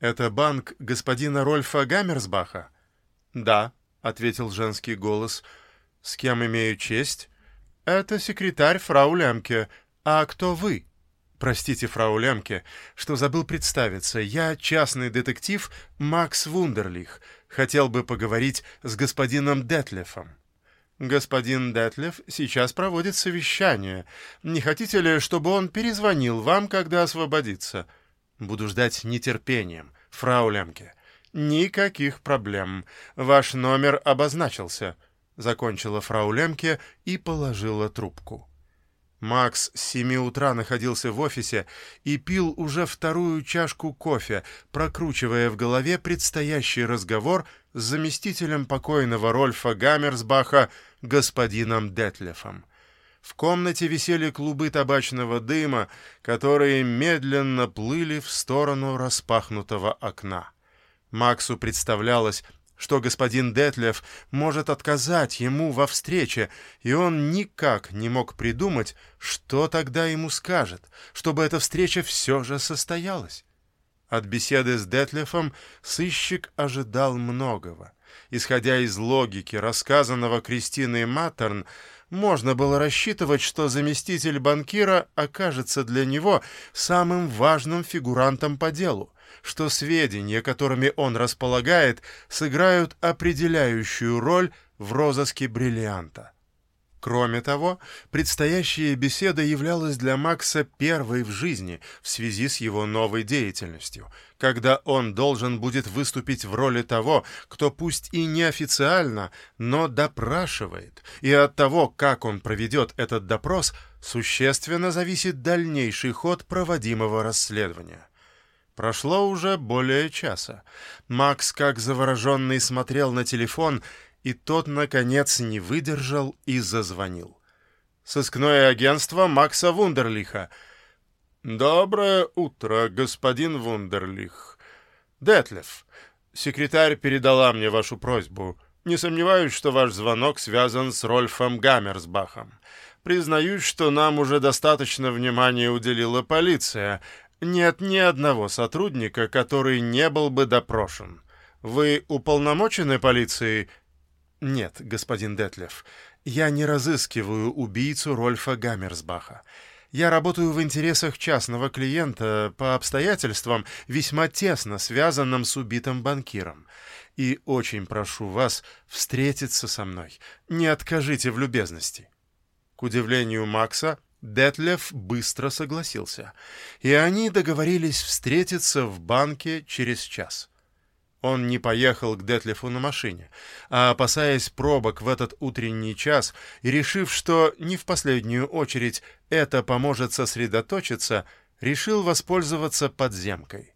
«Это банк господина Рольфа Гаммерсбаха?» «Да», — ответил женский голос. «С кем имею честь?» «Это секретарь фрау Лемке. А кто вы?» «Простите, фрау Лемке, что забыл представиться. Я частный детектив Макс Вундерлих. Хотел бы поговорить с господином Детлефом». «Господин Детлев сейчас проводит совещание. Не хотите ли, чтобы он перезвонил вам, когда освободится?» «Буду ждать нетерпением, фрау Лемке». «Никаких проблем. Ваш номер обозначился», — закончила фрау Лемке и положила трубку. Макс с семи утра находился в офисе и пил уже вторую чашку кофе, прокручивая в голове предстоящий разговор с заместителем покойного Рольфа Гаммерсбаха господином Детлефом. В комнате висели клубы табачного дыма, которые медленно плыли в сторону распахнутого окна. Максу представлялось, что господин Детлев может отказать ему во встрече, и он никак не мог придумать, что тогда ему скажет, чтобы эта встреча все же состоялась. От беседы с Детлефом сыщик ожидал многого. Исходя из логики, рассказанного Кристиной Маттерн, можно было рассчитывать, что заместитель банкира окажется для него самым важным фигурантом по делу, что сведения, которыми он располагает, сыграют определяющую роль в розыске бриллианта. Кроме того, предстоящая беседа являлась для Макса первой в жизни в связи с его новой деятельностью, когда он должен будет выступить в роли того, кто пусть и неофициально, но допрашивает, и от того, как он проведет этот допрос, существенно зависит дальнейший ход проводимого расследования. Прошло уже более часа. Макс, как завороженный, смотрел на телефон — и тот, наконец, не выдержал и зазвонил. «Сыскное агентство Макса Вундерлиха». «Доброе утро, господин Вундерлих. Детлев, секретарь передала мне вашу просьбу. Не сомневаюсь, что ваш звонок связан с Рольфом Гаммерсбахом. Признаюсь, что нам уже достаточно внимания уделила полиция. Нет ни одного сотрудника, который не был бы допрошен. Вы уполномочены полицией «Нет, господин Детлев, я не разыскиваю убийцу Рольфа Гаммерсбаха. Я работаю в интересах частного клиента по обстоятельствам, весьма тесно связанным с убитым банкиром. И очень прошу вас встретиться со мной. Не откажите в любезности». К удивлению Макса, Детлев быстро согласился, и они договорились встретиться в банке через час. Он не поехал к Детлифу на машине, а, опасаясь пробок в этот утренний час и решив, что не в последнюю очередь это поможет сосредоточиться, решил воспользоваться подземкой.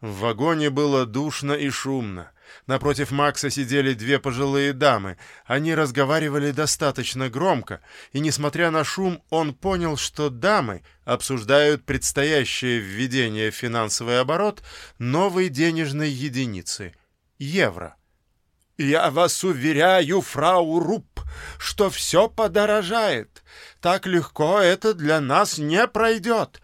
В вагоне было душно и шумно. Напротив Макса сидели две пожилые дамы. Они разговаривали достаточно громко, и, несмотря на шум, он понял, что дамы обсуждают предстоящее введение в финансовый оборот новой денежной единицы — евро. «Я вас уверяю, фрау Рупп, что все подорожает. Так легко это для нас не пройдет.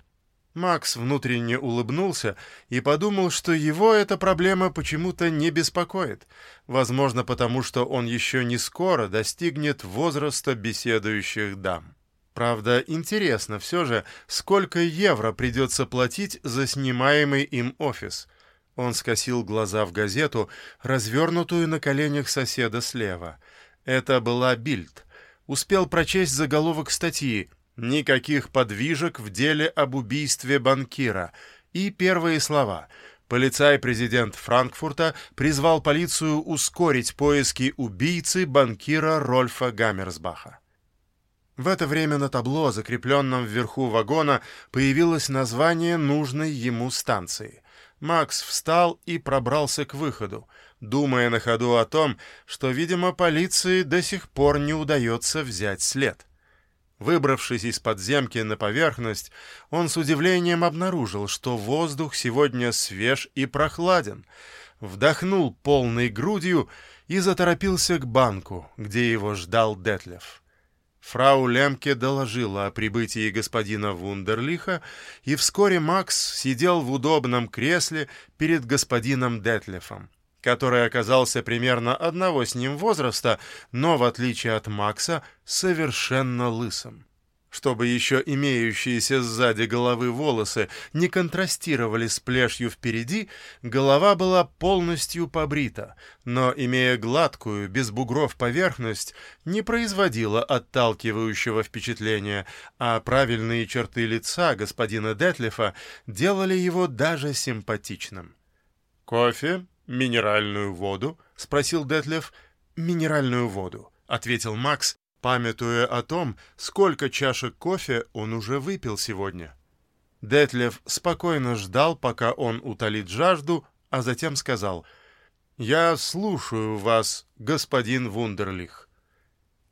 Макс внутренне улыбнулся и подумал, что его эта проблема почему-то не беспокоит. Возможно, потому что он еще не скоро достигнет возраста беседующих дам. Правда, интересно все же, сколько евро придется платить за снимаемый им офис. Он скосил глаза в газету, развернутую на коленях соседа слева. Это была Бильд. Успел прочесть заголовок статьи Никаких подвижек в деле об убийстве банкира. И первые слова. Полицай-президент Франкфурта призвал полицию ускорить поиски убийцы банкира Рольфа Гаммерсбаха. В это время на табло, закрепленном вверху вагона, появилось название нужной ему станции. Макс встал и пробрался к выходу, думая на ходу о том, что, видимо, полиции до сих пор не удается взять след. Выбравшись из подземки на поверхность, он с удивлением обнаружил, что воздух сегодня свеж и прохладен. Вдохнул полной грудью и заторопился к банку, где его ждал Детлев. Фрау Лемке доложила о прибытии господина Вундерлиха, и вскоре Макс сидел в удобном кресле перед господином Детлефом, который оказался примерно одного с ним возраста, но, в отличие от Макса, совершенно лысым чтобы еще имеющиеся сзади головы волосы не контрастировали с плешью впереди, голова была полностью побрита, но, имея гладкую, без бугров поверхность, не производила отталкивающего впечатления, а правильные черты лица господина Детлифа делали его даже симпатичным. «Кофе? Минеральную воду?» — спросил Детлев. «Минеральную воду», — ответил Макс, памятуя о том, сколько чашек кофе он уже выпил сегодня. Детлев спокойно ждал, пока он утолит жажду, а затем сказал «Я слушаю вас, господин Вундерлих».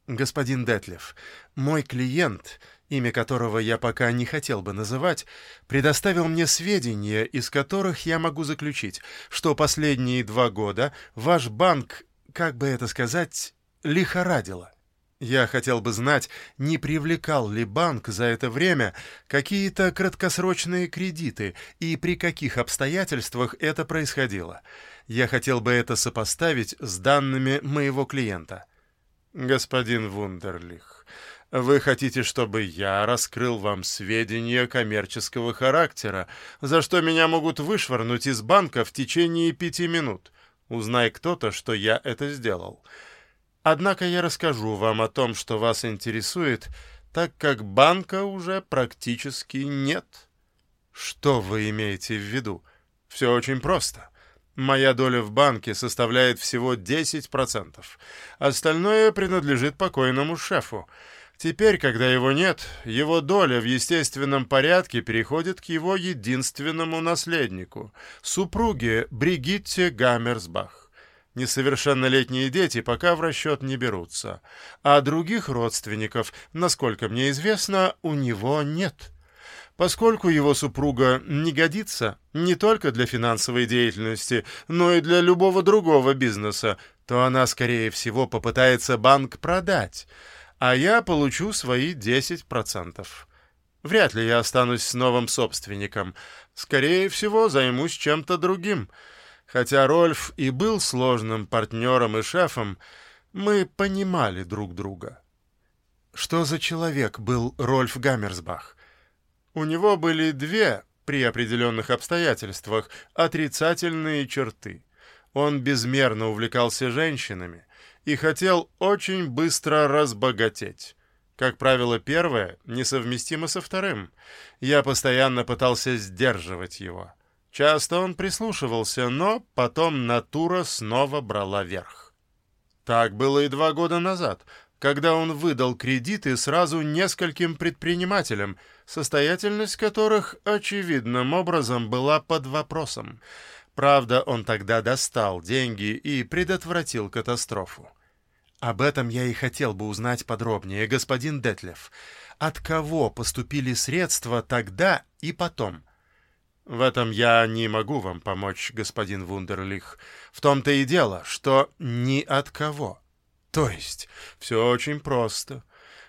«Господин Детлев, мой клиент, имя которого я пока не хотел бы называть, предоставил мне сведения, из которых я могу заключить, что последние два года ваш банк, как бы это сказать, лихорадило. Я хотел бы знать, не привлекал ли банк за это время какие-то краткосрочные кредиты и при каких обстоятельствах это происходило. Я хотел бы это сопоставить с данными моего клиента. Господин Вундерлих, вы хотите, чтобы я раскрыл вам сведения коммерческого характера, за что меня могут вышвырнуть из банка в течение пяти минут? Узнай кто-то, что я это сделал. Однако я расскажу вам о том, что вас интересует, так как банка уже практически нет. Что вы имеете в виду? Все очень просто. Моя доля в банке составляет всего 10%. Остальное принадлежит покойному шефу. Теперь, когда его нет, его доля в естественном порядке переходит к его единственному наследнику, супруге Бригитте Гаммерсбах. Несовершеннолетние дети пока в расчет не берутся, а других родственников, насколько мне известно, у него нет. Поскольку его супруга не годится не только для финансовой деятельности, но и для любого другого бизнеса, то она, скорее всего, попытается банк продать, а я получу свои 10%. Вряд ли я останусь с новым собственником. Скорее всего, займусь чем-то другим — Хотя Рольф и был сложным партнером и шефом, мы понимали друг друга. Что за человек был Рольф Гаммерсбах? У него были две, при определенных обстоятельствах, отрицательные черты. Он безмерно увлекался женщинами и хотел очень быстро разбогатеть. Как правило, первое несовместимо со вторым. Я постоянно пытался сдерживать его. Часто он прислушивался, но потом натура снова брала верх. Так было и два года назад, когда он выдал кредиты сразу нескольким предпринимателям, состоятельность которых очевидным образом была под вопросом. Правда, он тогда достал деньги и предотвратил катастрофу. Об этом я и хотел бы узнать подробнее, господин Детлев. От кого поступили средства тогда и потом? — в этом я не могу вам помочь, господин Вундерлих. В том-то и дело, что ни от кого. То есть, все очень просто.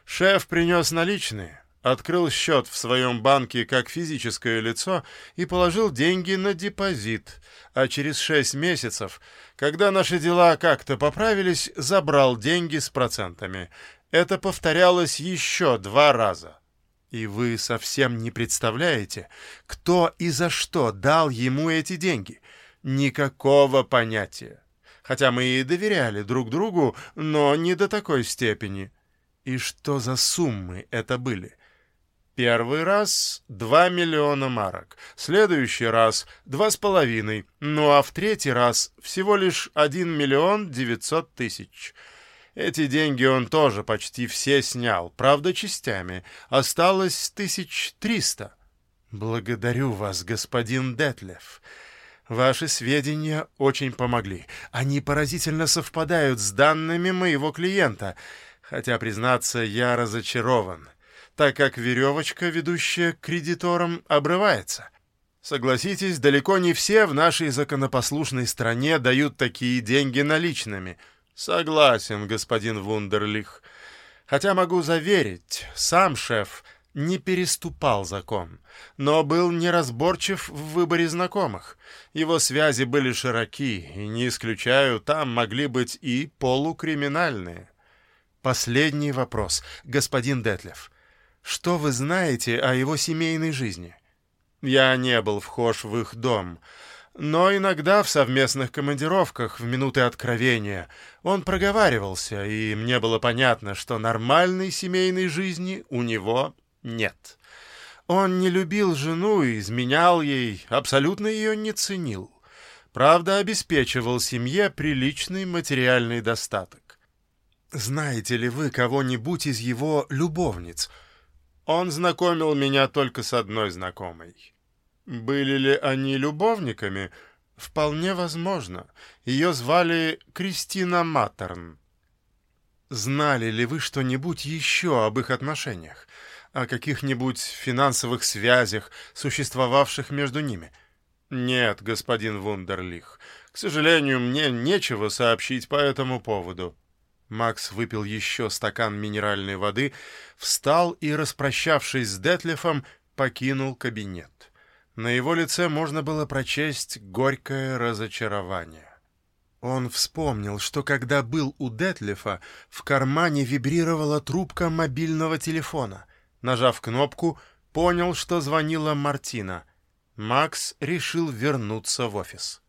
Шеф принес наличные, открыл счет в своем банке как физическое лицо и положил деньги на депозит, а через шесть месяцев, когда наши дела как-то поправились, забрал деньги с процентами. Это повторялось еще два раза. И вы совсем не представляете, кто и за что дал ему эти деньги. Никакого понятия. Хотя мы и доверяли друг другу, но не до такой степени. И что за суммы это были? Первый раз — два миллиона марок, следующий раз — два с половиной, ну а в третий раз всего лишь один миллион девятьсот тысяч — эти деньги он тоже почти все снял, правда, частями. Осталось тысяч триста. Благодарю вас, господин Детлев. Ваши сведения очень помогли. Они поразительно совпадают с данными моего клиента. Хотя, признаться, я разочарован, так как веревочка, ведущая к кредиторам, обрывается. Согласитесь, далеко не все в нашей законопослушной стране дают такие деньги наличными — «Согласен, господин Вундерлих. Хотя могу заверить, сам шеф не переступал закон, но был неразборчив в выборе знакомых. Его связи были широки, и, не исключаю, там могли быть и полукриминальные. Последний вопрос, господин Детлев. Что вы знаете о его семейной жизни? Я не был вхож в их дом, но иногда в совместных командировках, в минуты откровения, он проговаривался, и мне было понятно, что нормальной семейной жизни у него нет. Он не любил жену и изменял ей, абсолютно ее не ценил. Правда, обеспечивал семье приличный материальный достаток. Знаете ли вы кого-нибудь из его любовниц? Он знакомил меня только с одной знакомой. Были ли они любовниками? Вполне возможно. Ее звали Кристина Маттерн. Знали ли вы что-нибудь еще об их отношениях? О каких-нибудь финансовых связях, существовавших между ними? Нет, господин Вундерлих. К сожалению, мне нечего сообщить по этому поводу. Макс выпил еще стакан минеральной воды, встал и, распрощавшись с Детлефом, покинул кабинет. На его лице можно было прочесть горькое разочарование. Он вспомнил, что когда был у Детлифа, в кармане вибрировала трубка мобильного телефона. Нажав кнопку, понял, что звонила Мартина. Макс решил вернуться в офис.